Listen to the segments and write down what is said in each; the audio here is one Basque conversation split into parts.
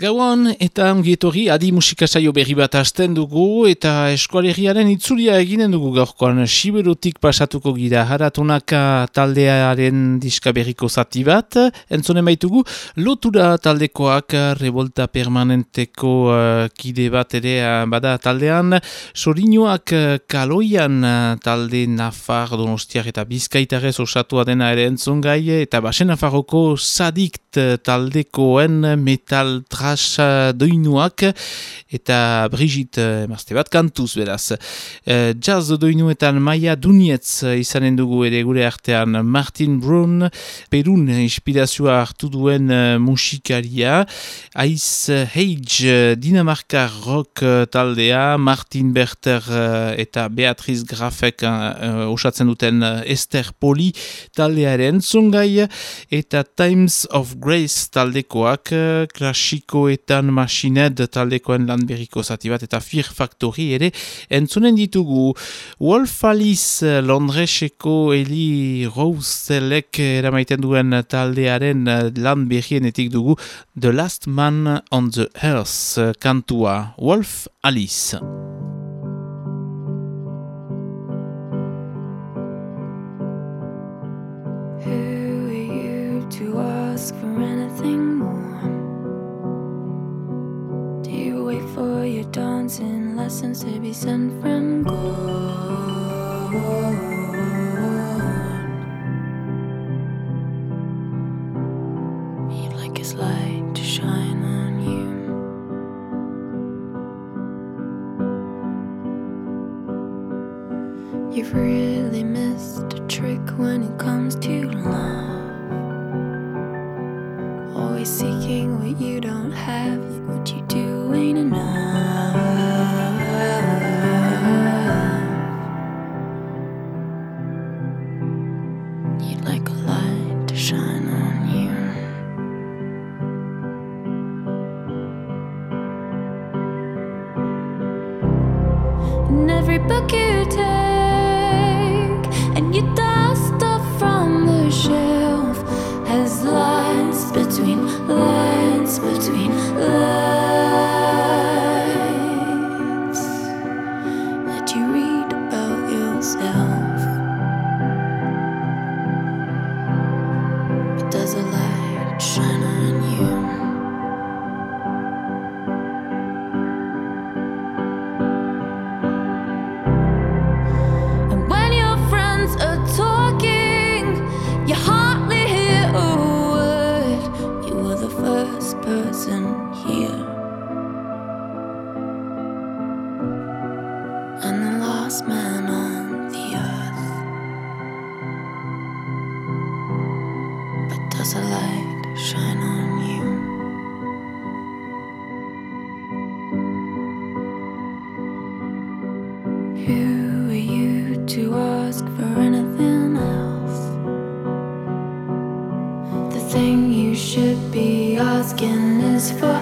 Gauan eta ongietorri adi musika saio berri bat hasten dugu eta eskualeriaren itzulia eginen dugu gaurkoan. Siberutik pasatuko gira haratunaka taldearen diska berriko zati bat. Entzonen baitugu lotura taldekoak revolta permanenteko uh, kide bat ere uh, bada taldean. Sorinuak uh, kaloian uh, talde nafar donostiak eta bizkaitarez osatua dena ere entzon gai eta basen nafarroko sadikt taldekoen metal tra Natasha Doinuak eta Brigitte emazte bat kantuz beraz. E, jazz Doinuetan Maia Dunietz izanen dugu ere gure artean Martin Brun, Perun inspirazioa hartu duen musikaria, Aiz Heige Dinamarka rock taldea, Martin Berter eta Beatriz Grafek uh, osatzen duten Esther Poli taldearen zungai, eta Times of Grace taldekoak klasiko diskoetan masined taldekoen lan berriko zati bat eta Fear Factory ere entzunen ditugu. Wolf Alice Londreseko Eli Roselek eramaiten duen taldearen lan berrienetik dugu The Last Man on the Earth kantua. Wolf Alice wait for your dancing lessons to be sent from God. Should be. Asking is for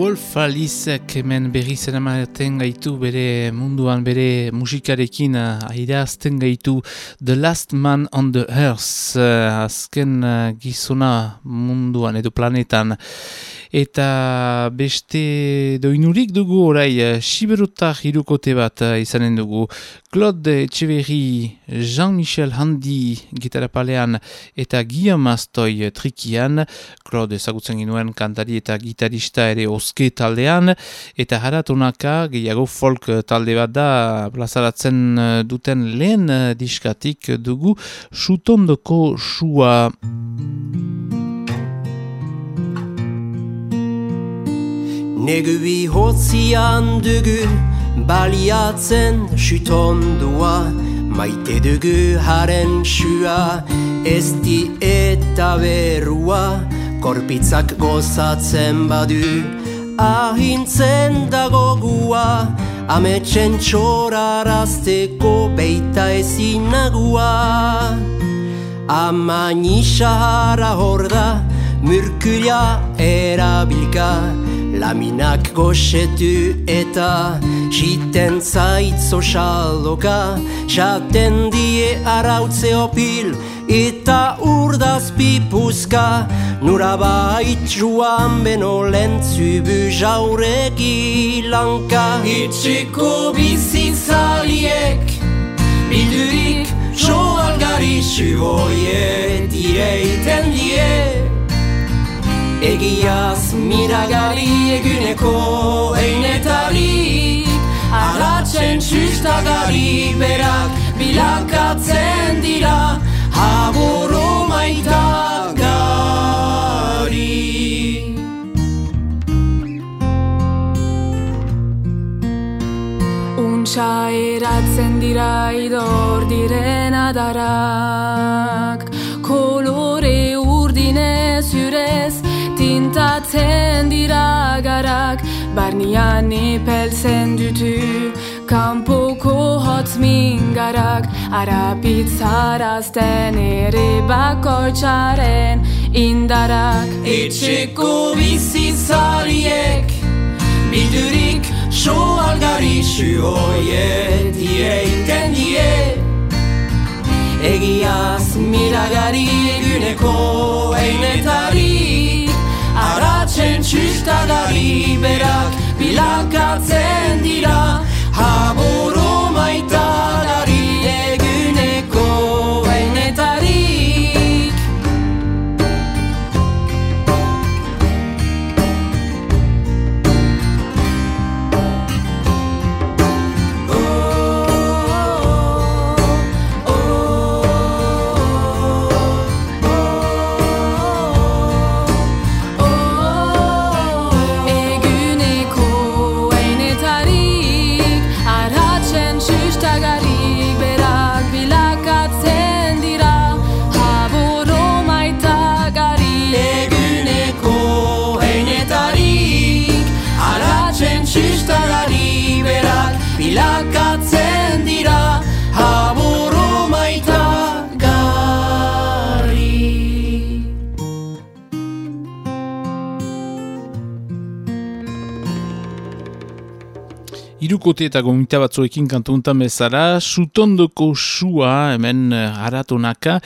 Wolf Alizek hemen berri zen gaitu bere munduan bere musikarekin uh, airazten gaitu The Last Man on the Earth uh, azken uh, gizona munduan edo planetan eta beste doinurik dugu orai eh, siberutar hirukote bat uh, izanen dugu. Claude Echeverri, Jean-Michel Handi gitarapalean eta Guillaume Astoy trikian. Claude ezagutzen ginuen kantari eta gitarista ere oske taldean. Eta haratonaka gehiago folk talde bat da plazaratzen eh, duten lehen diskatik dugu sutondoko sua Negui hotzian dugu baliatzen sutondua Maite dugu haren sua ez di eta berua Korpitzak gozatzen badu ahintzen dago gua. Ametxen txorarazteko beita ezin nagua. Ama nixahara hor da, murkulia erabilka Laminak goxetu eta jiten zaitzo xaloka Jaten die arautze opil eta urdaz pipuzka. Nura bait beno lentzubu jauregi lanka. Itxiko bizitzaliek bildurik joalgari suoie direiten die Egiaz miragari eguneko einetari Arratzen txustagari berak bilakatzen dira Haboro maita gari Untxa eratzen dira idor diren adarak garak Barnian ipeltzen dutu Kampoko hotz mingarak Arapitzarazten ere bakoitzaren indarak Etxeko bizitzariek Bildurik soalgari suoie Dieiten die Egiaz miragari eguneko einetari Aratzen txustagari berak bilakatzen dira Haboro maitagari Bilakatzen dira Haboro maitagari Irukote eta gomita batzuekin kantu untan bezala, sutondoko sua, hemen eh, haratonaka,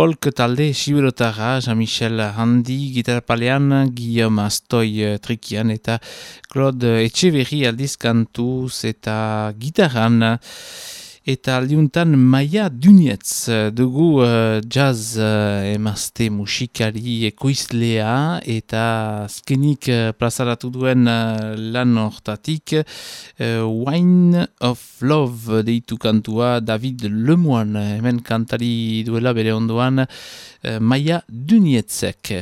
folk talde siberotara, Jean-Michel Handi, gitarapalean, Guillaume Astoy eh, trikian, eta Claude Echeverri aldiz kantuz eta gitaran, eta aldiuntan Maia Dunietz dugu uh, jazz uh, emazte musikari ekoizlea eta azkenik uh, plazaratu duen uh, lan hortatik uh, Wine of Love deitu kantua David Lemoine hemen kantari duela bere ondoan uh, Maia Dunietzek.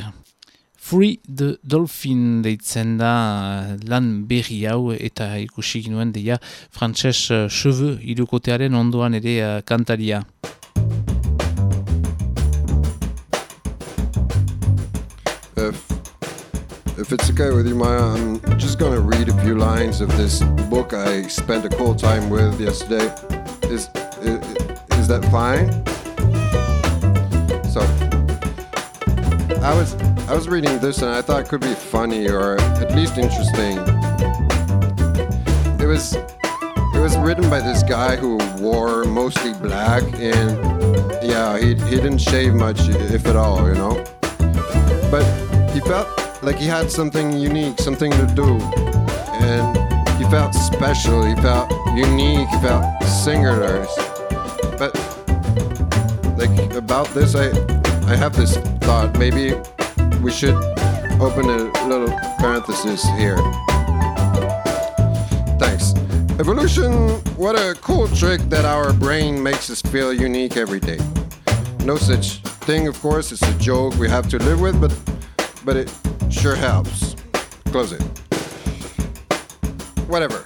Free the Dolphin deitzen da uh, lan berri hau eta ikusi ginuen deia frantses uh, cheveux irukotearen ondoan ere uh, kantaria. If, if it's okay with you, Maya, I'm just going to read a few lines of this book I spent a cool time with yesterday. Is, is, is that fine? So, I was I was reading this and I thought it could be funny or at least interesting. It was it was written by this guy who wore mostly black and yeah, he, he didn't shave much if at all, you know. But he felt like he had something unique, something to do. And he felt special, he felt unique, he felt singular. But like about this I I have this thought maybe we should open a little parenthesis here. Thanks. Evolution, what a cool trick that our brain makes us feel unique every day. No such thing, of course, it's a joke we have to live with, but but it sure helps. Close it. Whatever.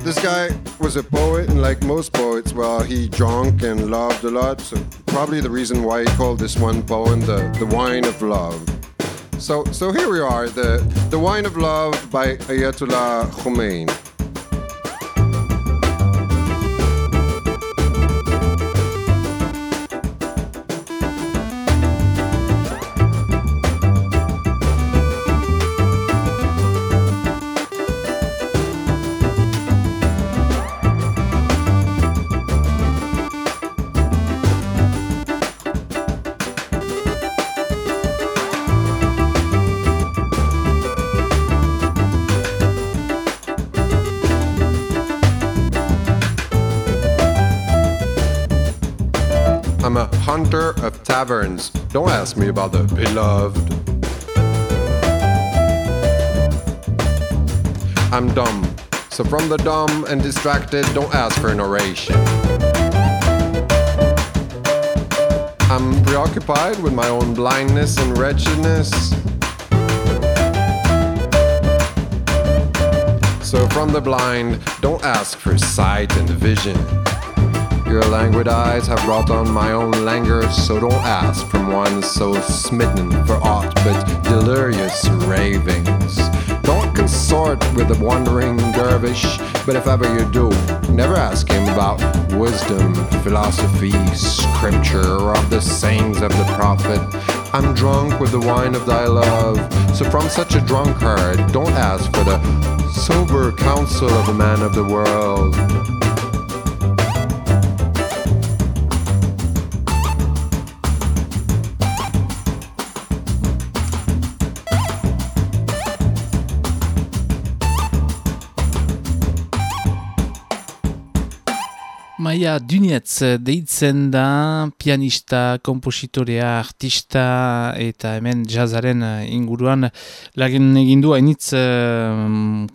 This guy was a poet, and like most poets, well, he drank and loved a lot, so probably the reason why he called this one poem the, the Wine of Love. So, so here we are, the, the Wine of Love by Ayatollah Khomeini. Hunter of taverns. Don't ask me about the beloved. I'm dumb. So from the dumb and distracted, don't ask for an oration. I'm preoccupied with my own blindness and wretchedness. So from the blind, don't ask for sight and vision. Your languid eyes have brought on my own languor, so don't ask from one so smitten for aught but delirious ravings. Don't consort with a wandering dervish, but if ever you do, never ask him about wisdom, philosophy, scripture, or of the sayings of the prophet. I'm drunk with the wine of thy love, so from such a drunkard, don't ask for the sober counsel of a man of the world. Maia Dunietz deitzen da pianista, kompositorea, artista eta hemen jazzaren inguruan lagen egin du hainitz uh,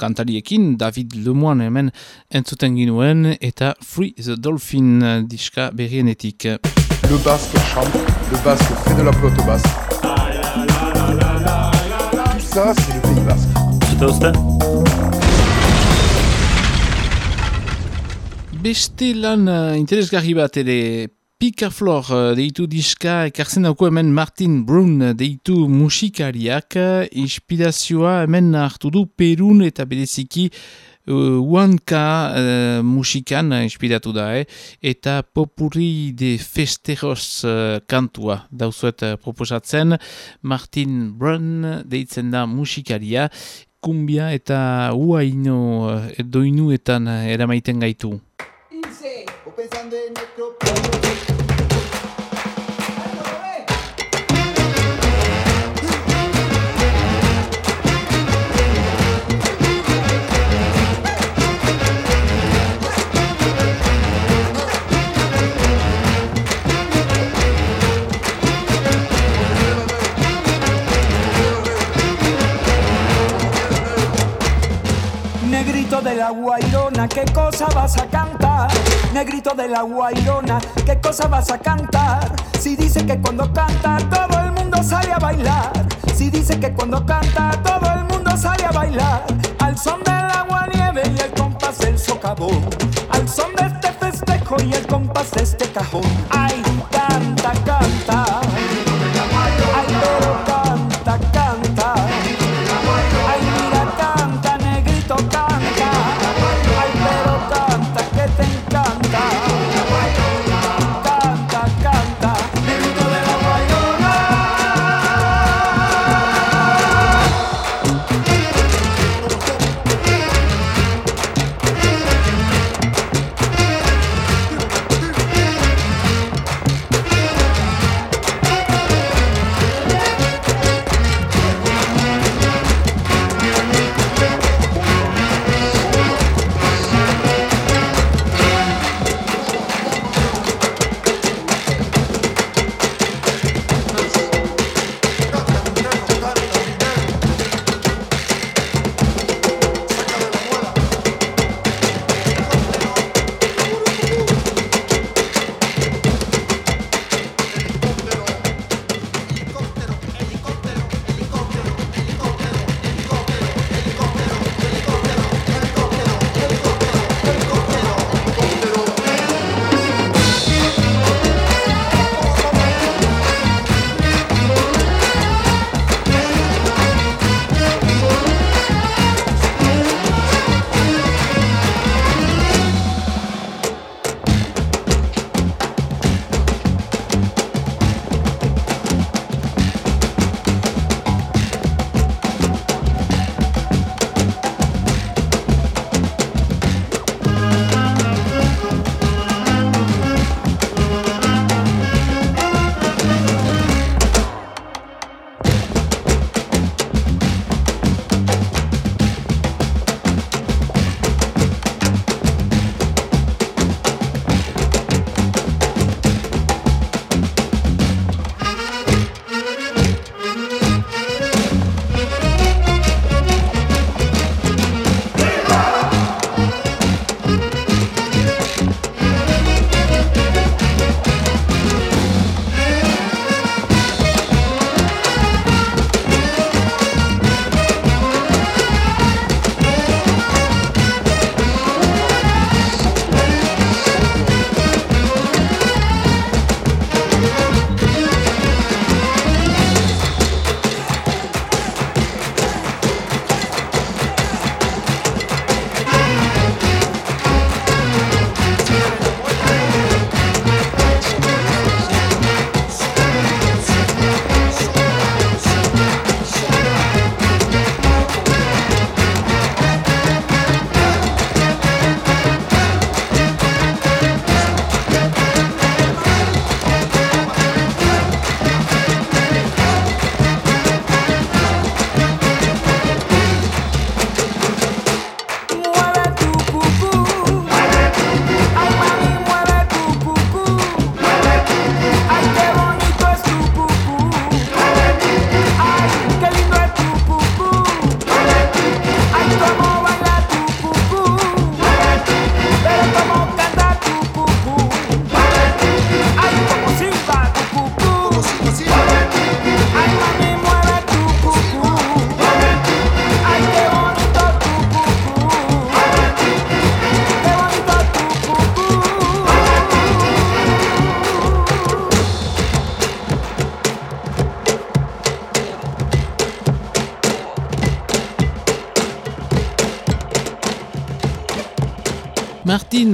kantariekin David Lemoine hemen entzuten ginuen eta Free the Dolphin diska berrienetik. Le basque chante, le basque fait de la pelote basse. Tout ça, c'est le pays basque. Zute Beste lan uh, interesgarri bat ere Picaflor uh, deitu diska ekartzen dauko hemen Martin Brun uh, deitu musikariak uh, inspirazioa hemen hartu du Perun eta bereziki Huanka uh, musikan inspiratu da eh? eta Popurri de Festeros uh, kantua dauzuet uh, proposatzen Martin Brun deitzen da musikaria kumbia eta uaino uh, doinuetan eramaiten gaitu. Pensando en nuestro pueblo. Guairona, ¿qué cosa vas a cantar? Negrito de la guairona, ¿qué cosa vas a cantar? Si dice que cuando canta todo el mundo sale a bailar. Si dice que cuando canta todo el mundo sale a bailar. Al son del agua nieve y el compás del socavón. Al son de este festejo y el compás de este cajón. Ay,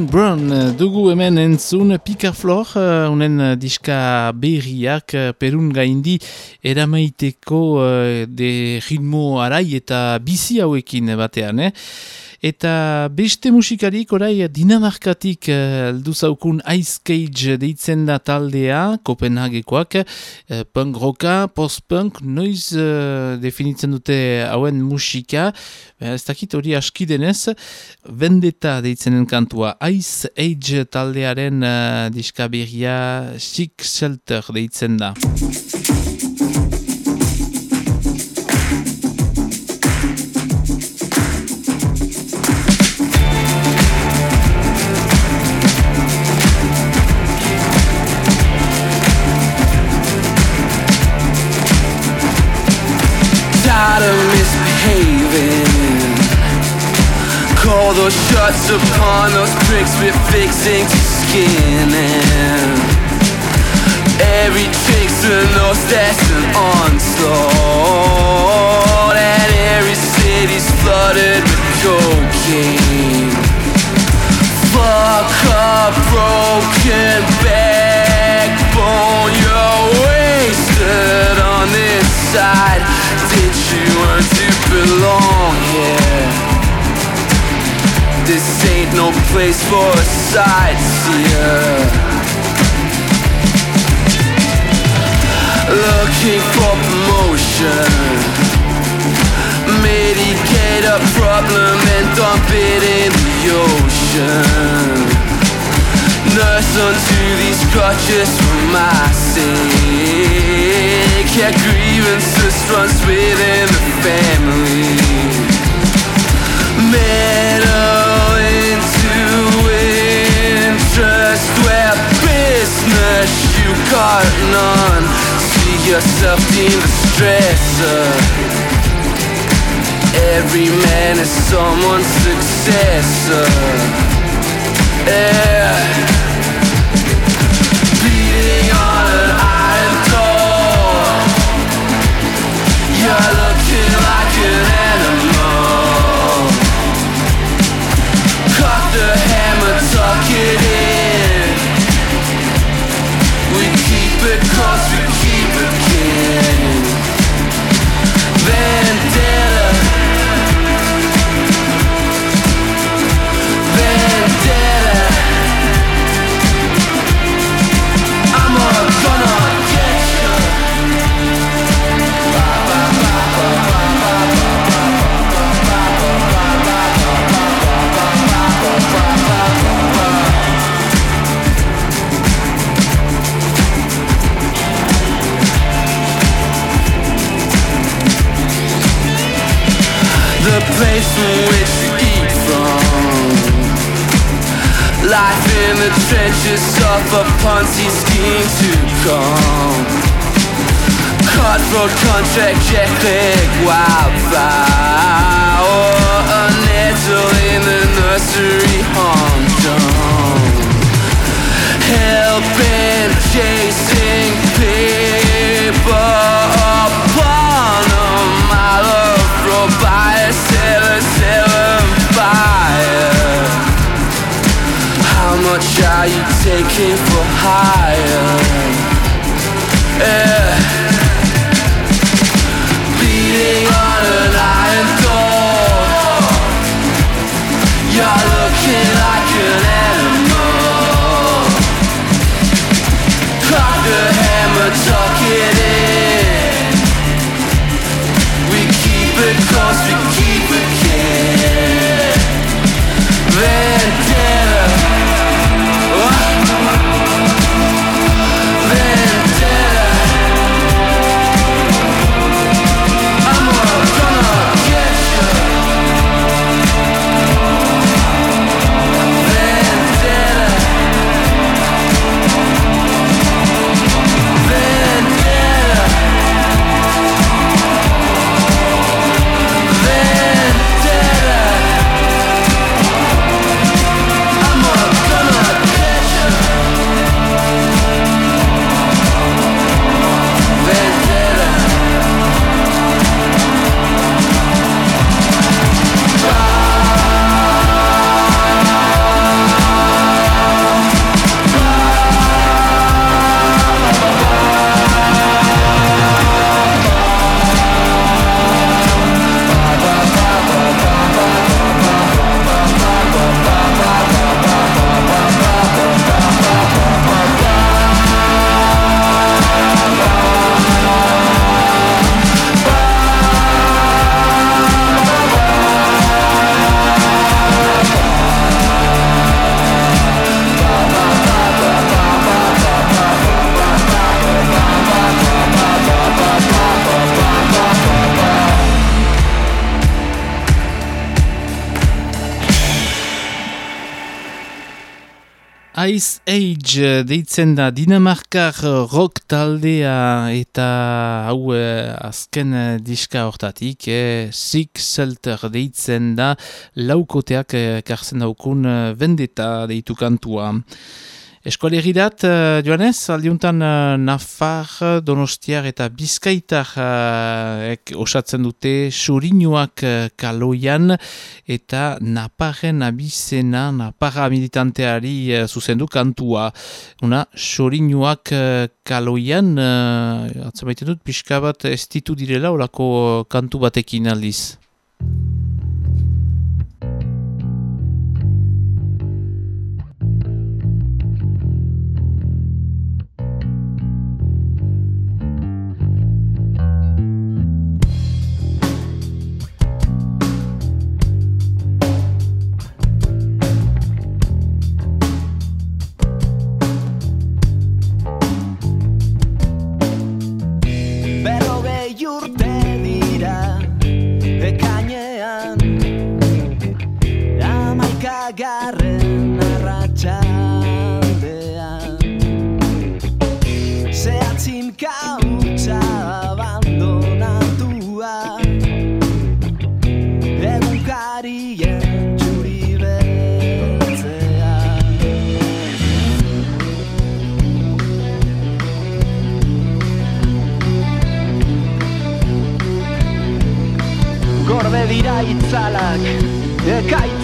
Brown eh, dugu hemen entzun Picaflor, uh, unen eh, diska berriak uh, perun gaindi eramaiteko uh, de ritmo arai eta bizi hauekin batean, eh? Eta beste musikarik orai Dinamarkatik aldu zaukun Ice Cage deitzen da taldea, Kopenhagekoak, uh, punk rocka, post-punk, noiz uh, definitzen dute hauen musika, ez dakit hori aski denez, Vendetta deitzenen kantua, Ice Age taldearen uh, diska Sick Shelter deitzen da. Shots upon those pricks we're fixing to skin and every trick's a nose that's an onslaught and every city's flooded with cocaine. This ain't no place for a sightseer. Looking for promotion. Medicate a problem and dump it in the ocean. Nurse unto these crutches for my sake. Yeah, grievances runs within the family. Meddle business you got none. See yourself deemed a stressor. Every man is someone's successor. Yeah. Place from which you eat from. Life in the trenches of a Ponzi scheme to come Cutthroat contract, jet lag, wildfire. Or a nettle in the nursery humdrum Hell-bent chasing paper upon a mile of seller, buyer How much are you taking for hire? Yeah. Beating on an iron door You're looking like an animal Cock the hammer, tuck it in We keep it close, Ice Age deitzen da Dinamarkar rock taldea eta hau eh, azken eh, diska hortatik eh, Sick Selter deitzen da laukoteak eh, karzen daukun eh, vendeta deitu kantua. Eskualerirat, uh, Joanez, aldiuntan uh, Nafar, Donostiar eta Bizkaitar uh, ek osatzen dute Surinuak uh, kaloian eta Naparen abizena, Napara militanteari uh, zuzendu kantua. Una, Surinuak uh, kaloian, uh, atzamaiten dut, pixka bat ez ditu direla olako kantu batekin aldiz.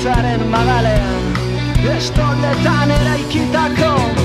Ekaitzaren magalean Estoldetan eraikitako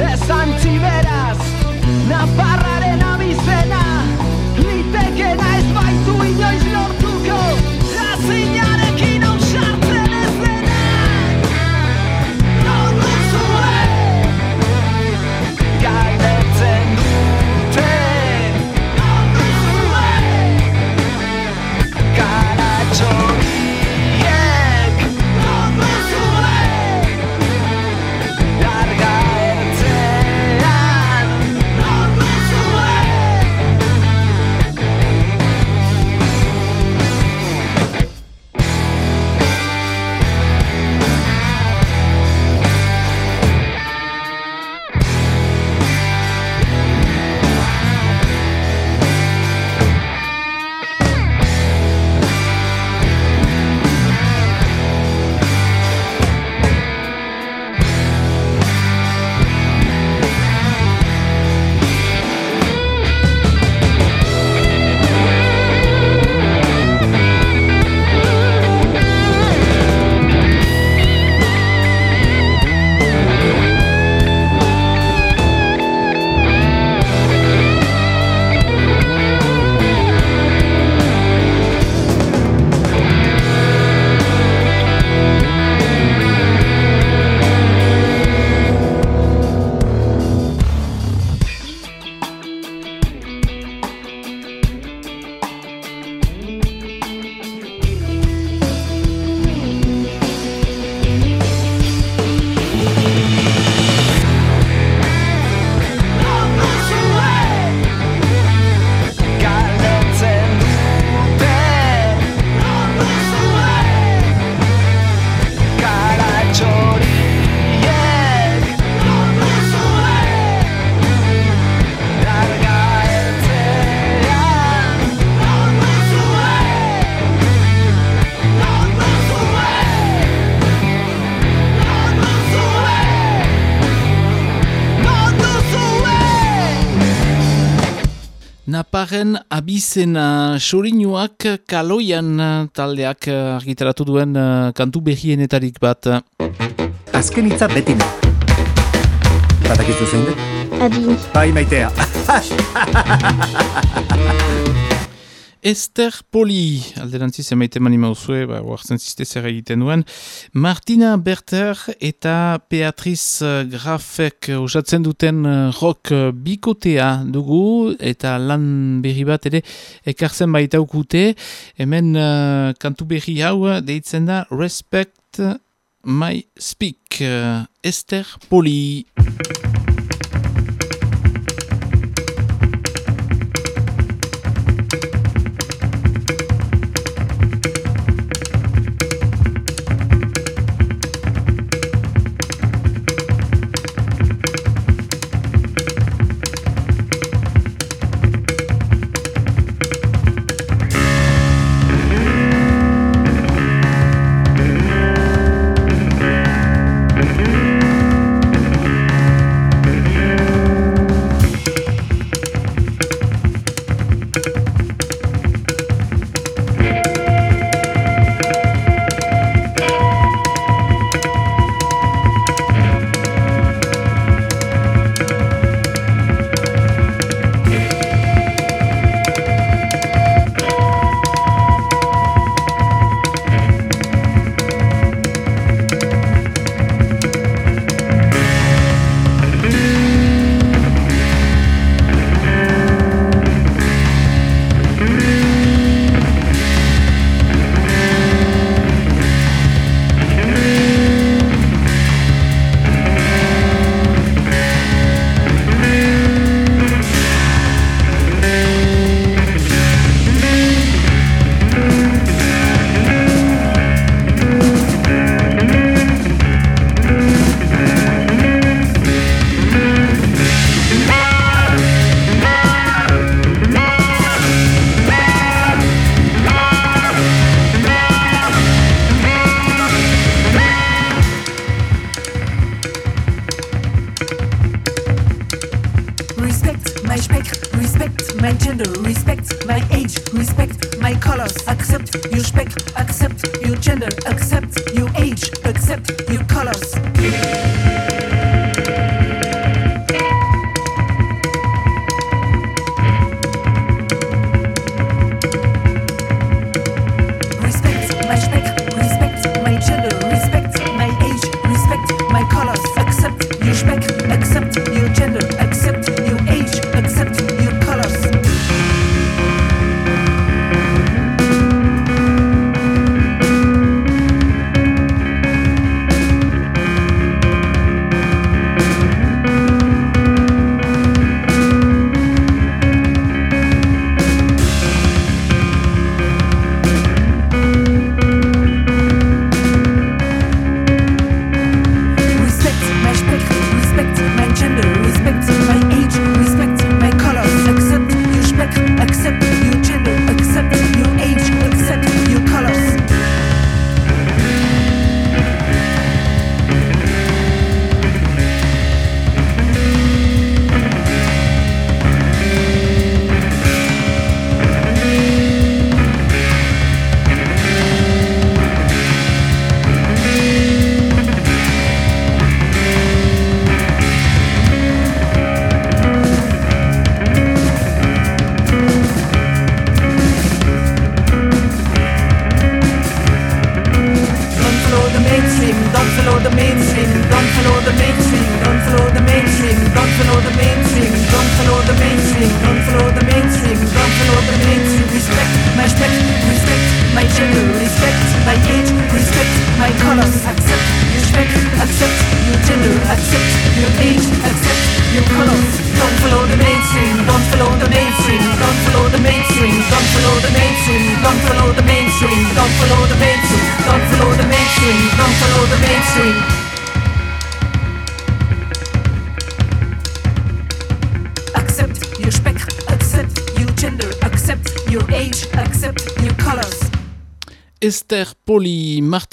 Esan txiberaz, Nafarraren Ken abizena sorinuak kaloian eh, taldeak eh, argitaratu duen eh, kantu behienetarik bat. Azken hitza beti ne. Batak izuzen? Adi. Bai maitea. Ester Poli, alderantziz emaiten mani mauzue, ba, oartzen ziste zer egiten duen, Martina Berter eta Beatriz eh, Grafek eh, osatzen duten eh, rock bikotea dugu, eta lan berri bat ere ekartzen baita ukute, hemen uh, kantu berri hau deitzen da Respect My Speak, Ester Poli.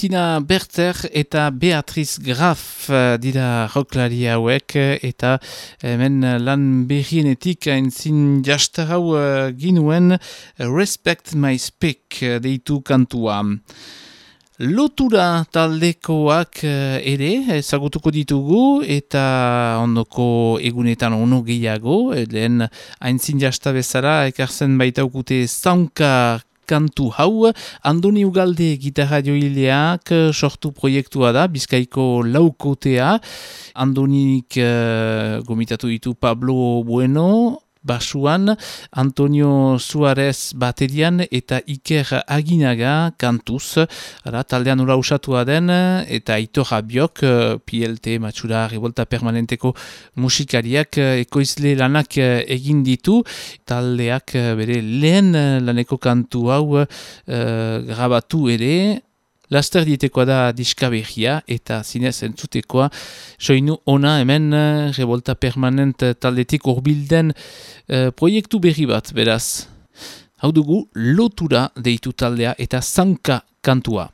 Martina Berter eta Beatriz Graf eh, dira roklari hauek eta hemen lan berrienetik entzin jastarau uh, ginuen Respect My Speak deitu kantua. Lotura taldekoak eh, ere ezagutuko ditugu eta ondoko egunetan ono gehiago, lehen haintzin jasta bezala ekartzen baita ukute zaunka kantu hau, Andoni Ugalde gitarra joileak eh, sortu proiektua da, bizkaiko laukotea, Andonik uh, gomitatu ditu Pablo Bueno, basuan, Antonio Suarez baterian eta Iker Aginaga kantuz. Ara, taldean ura usatua den eta Ito Rabiok, eh, PLT, Matxura, Revolta Permanenteko musikariak eh, ekoizle lanak eh, egin ditu. Taldeak bere lehen laneko kantu hau uh, grabatu ere, Laster ditekoa da diskabehia eta zinez entzutekoa soinu ona hemen eh, revolta permanent taldetik urbilden uh, proiektu berri bat, beraz. Hau dugu lotura deitu taldea eta zanka kantua.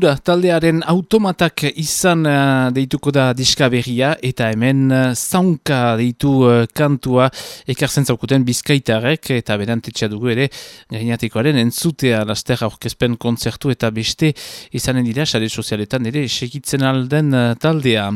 Lotura taldearen automatak izan uh, deituko da diska berria eta hemen uh, zaunka deitu uh, kantua ekartzen zaukuten bizkaitarek eta berantetxea dugu ere gainatekoaren entzutea laster aurkezpen kontzertu eta beste izanen dira sare sozialetan ere segitzen alden uh, taldea.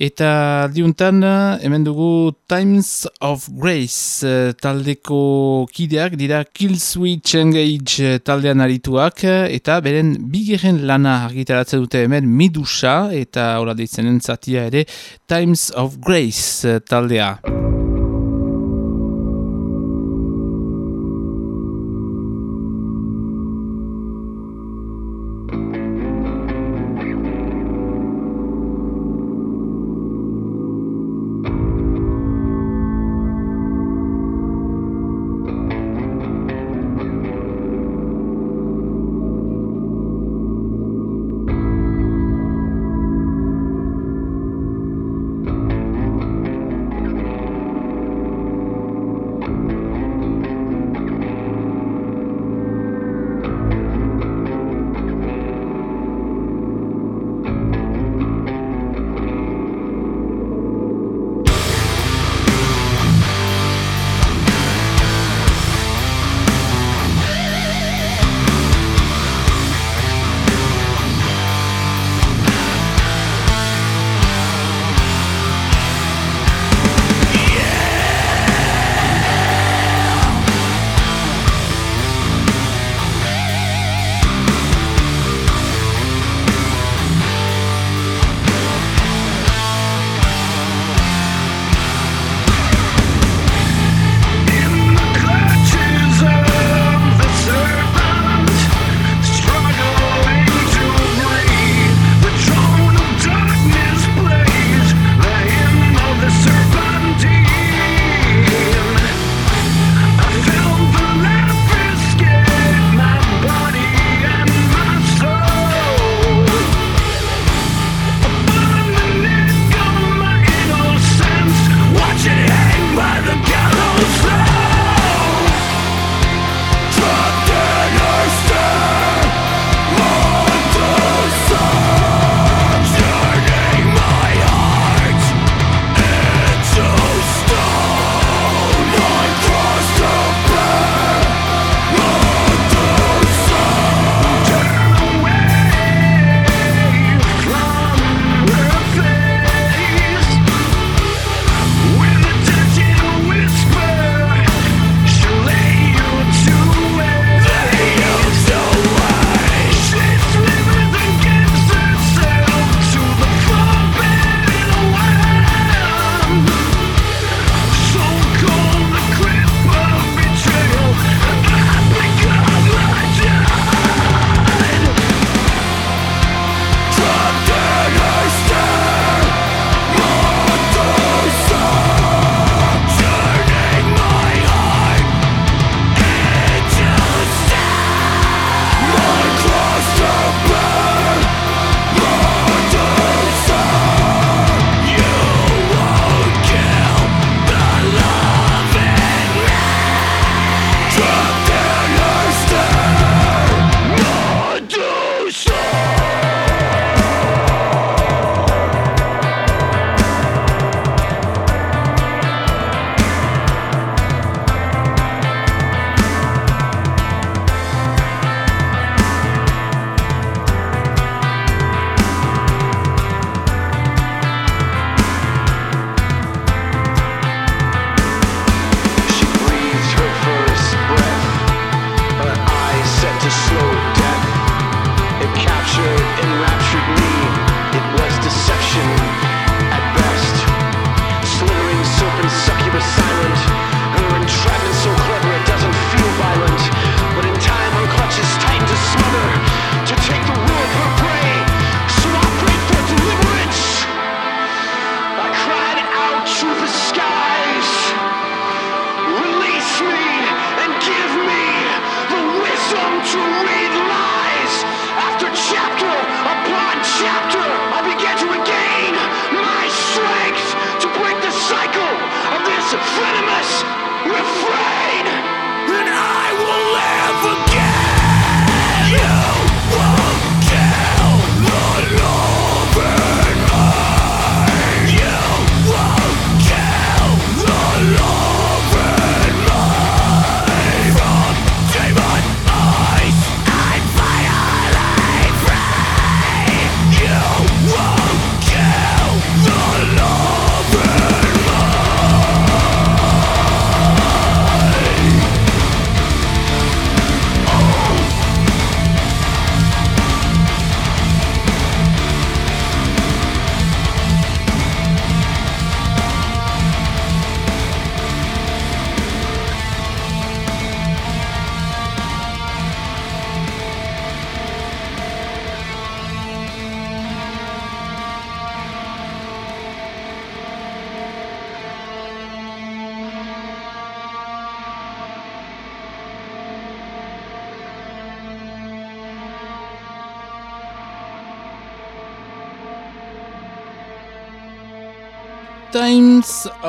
Eta diuntan, hemen dugu Times of Grace eh, taldeko kideak, dira Kill Switch Engage eh, taldean arituak, eta beren bigeren lana argitaratzen dute hemen Midusa, eta hola deitzenen zatia ere Times of Grace eh, taldea.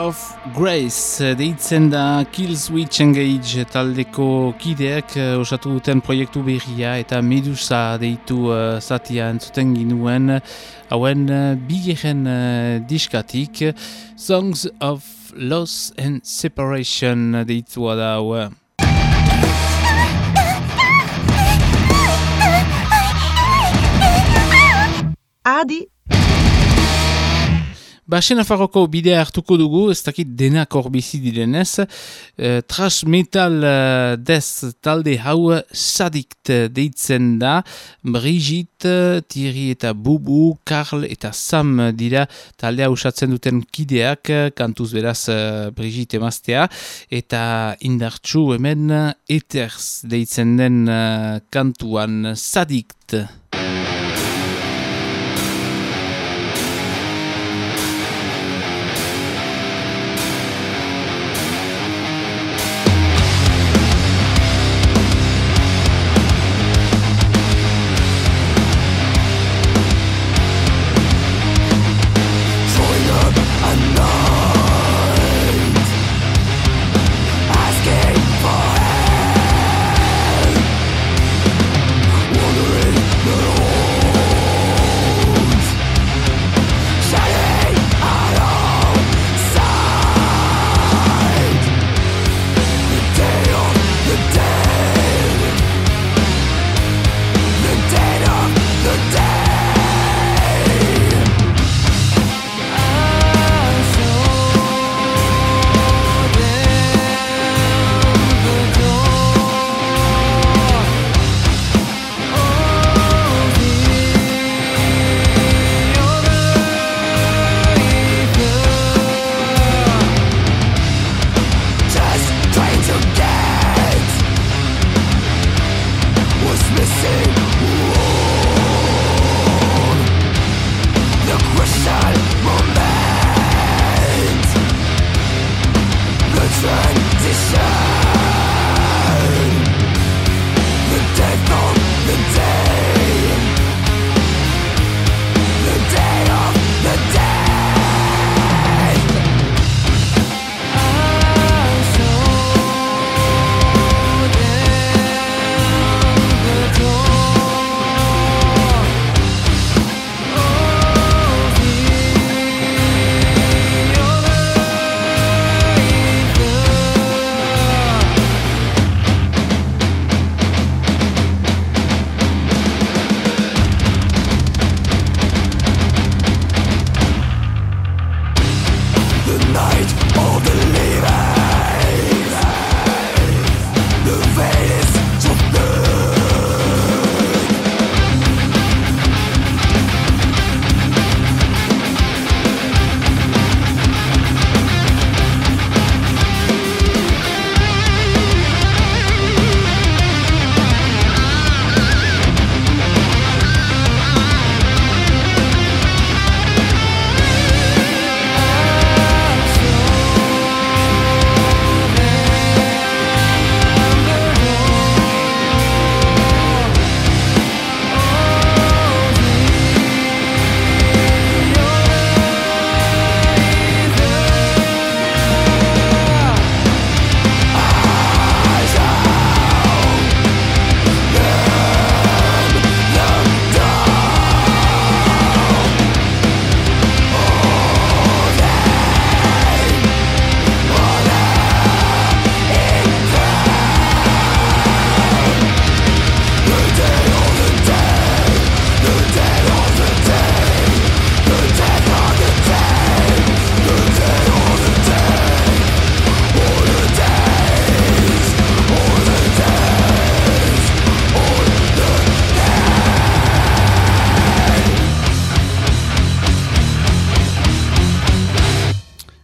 Of Grace eh, deitzen da Kill Switch Engage taldeko kideak uh, osatu duten proiektu berria eta Medusa deitu uh, zatia entzuten ginuen hauen uh, bigeren uh, diskatik Songs of Loss and Separation deitua da hau. Adi Basen afarroko bidea hartuko dugu, ez dakit denak hor bizi direnez, e, trash metal uh, dez talde hau sadikt deitzen da, Brigitte, Thierry eta Bubu, Karl eta Sam dira taldea usatzen duten kideak, kantuz beraz Brigitte emaztea, eta indartsu hemen Ethers deitzen den kantuan sadikt.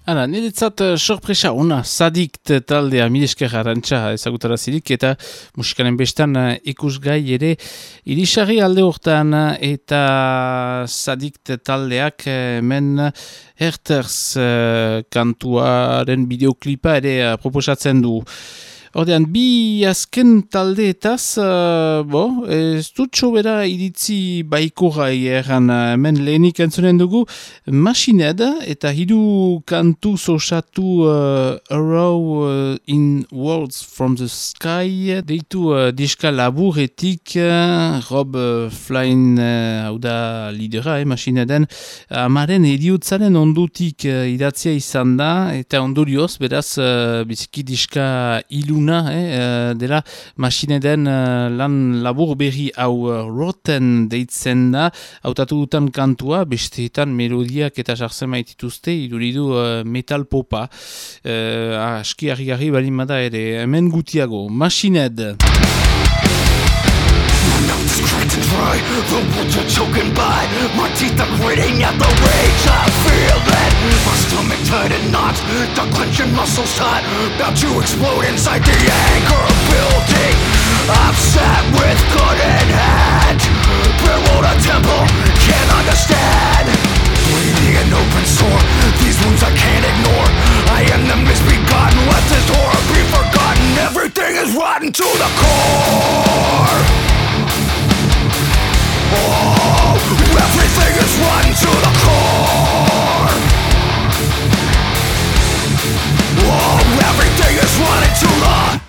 Hala, niretzat uh, sorpresa ona, sadikt taldea milesker arantxa ezagutara zirik, eta musikaren bestan uh, ikusgai ere irisari alde hortan eta sadikt taldeak men Herters uh, kantuaren bideoklipa ere proposatzen du. Ordean, bi azken taldeetaz, uh, bo, ez dut sobera iritzi baikora erran uh, hemen lehenik entzunen dugu, Machined eta hidu kantu osatu uh, Arrow uh, in Worlds from the Sky, deitu uh, diska laburetik, uh, Rob uh, Flynn, uh, hau da lidera, eh, Machineden, amaren eriutzaren ondutik uh, idatzia izan da, eta ondurioz, beraz, uh, biziki diska iluna, eh, uh, dela Machineden uh, lan labur berri hau uh, roten deitzen da, hautatu dutan kantua, besteetan melodiak eta jartzen maitituzte, iduridu uh, metal popa, uh, aski harri balin bada ere, hemen gutiago, Machined. Mouth is cracked and dry, the words are choking by My teeth are gritting at the rage, I feel it My stomach tight and knots, the clenching muscles tight About to explode inside the anger building I'm sat with gun in hand Barreled a temple, can't understand Bleeding an open sore, these wounds I can't ignore I am the misbegotten, let this horror be forgotten Everything is rotten to the core everything is rotten to the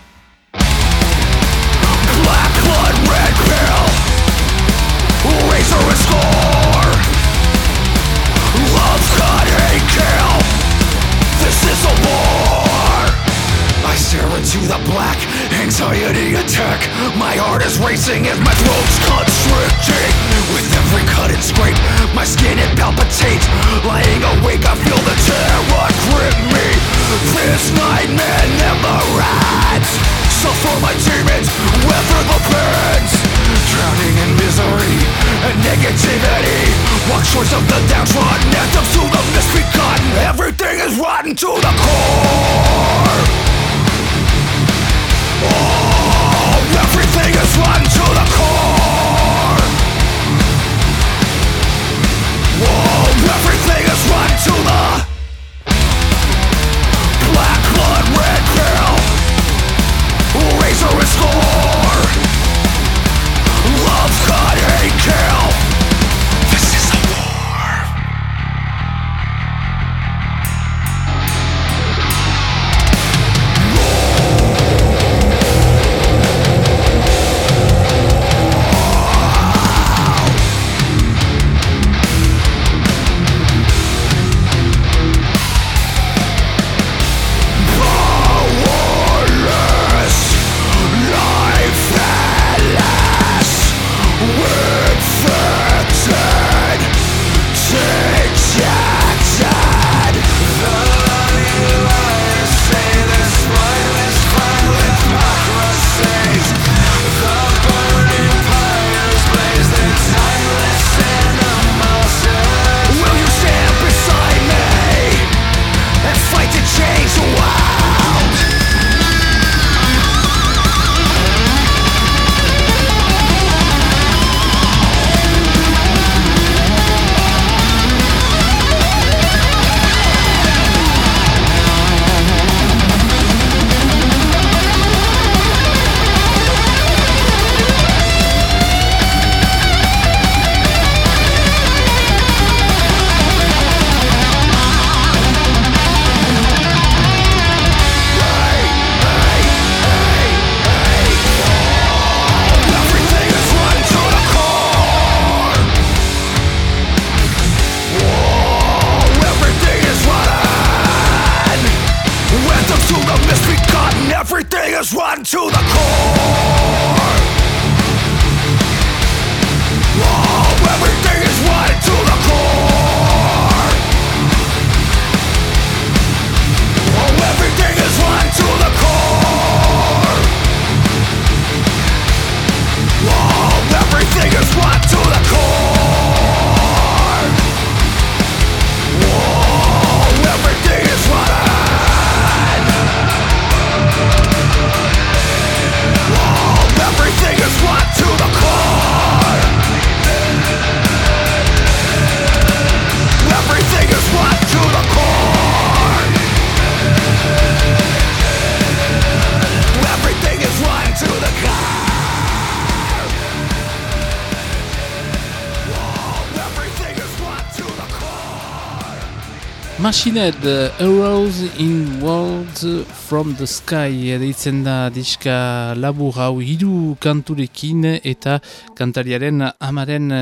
Machined, Arrows in Worlds from the Sky deitzen da diska labur hau hiru kanturekin eta kantariaren amaren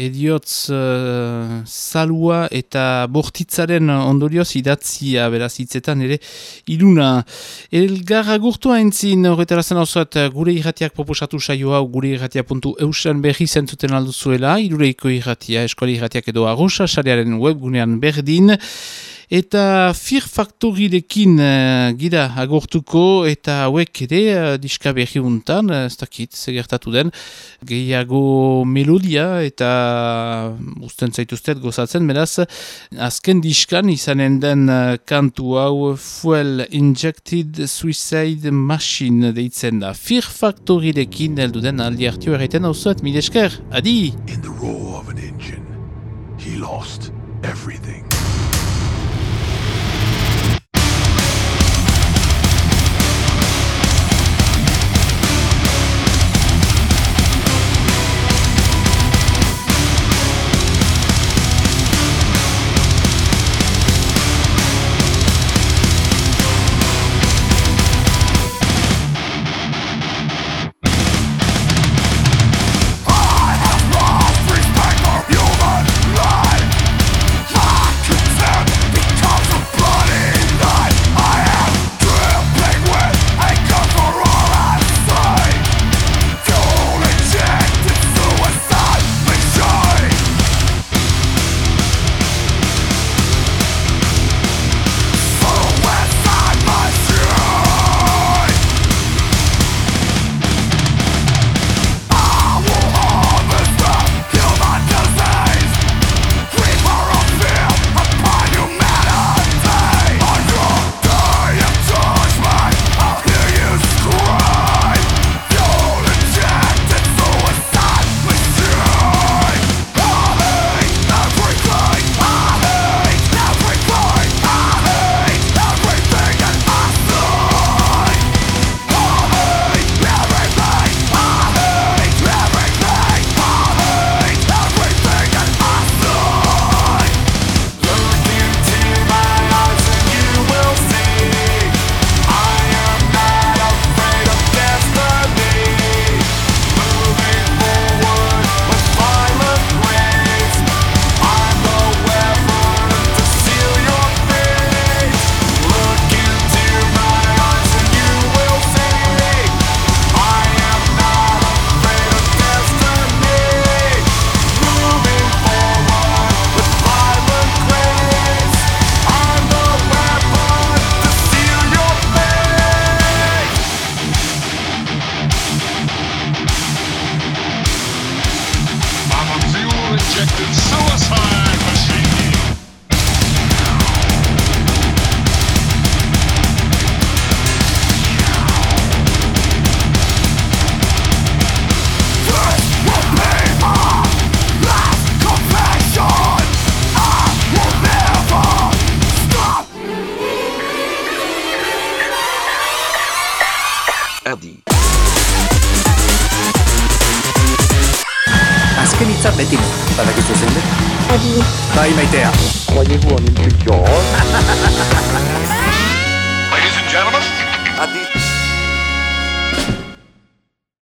ediotz uh, salua eta bortitzaren ondorioz idatzia beraz hitzetan ere iruna. Elgarra gurtu haintzin horretara zen gure irratiak proposatu saio hau gure irratia.eusen eusen berri zentzuten alduzuela, irureiko irratia, eskuali irratiak edo arrosa, sarearen webgunean berdin. Eta Fear Factoryrekin uh, gira agortuko eta hauek ere uh, diska berri untan, uh, ez dakit, segertatu den, gehiago melodia eta uh, usten zaituztet gozatzen, beraz, azken diskan izanen den uh, kantu hau Fuel Injected Suicide Machine deitzen da. Fear Factoryrekin heldu den aldi hartio erraiten hau zuet, milesker, adi! In the roar of an engine, he lost everything.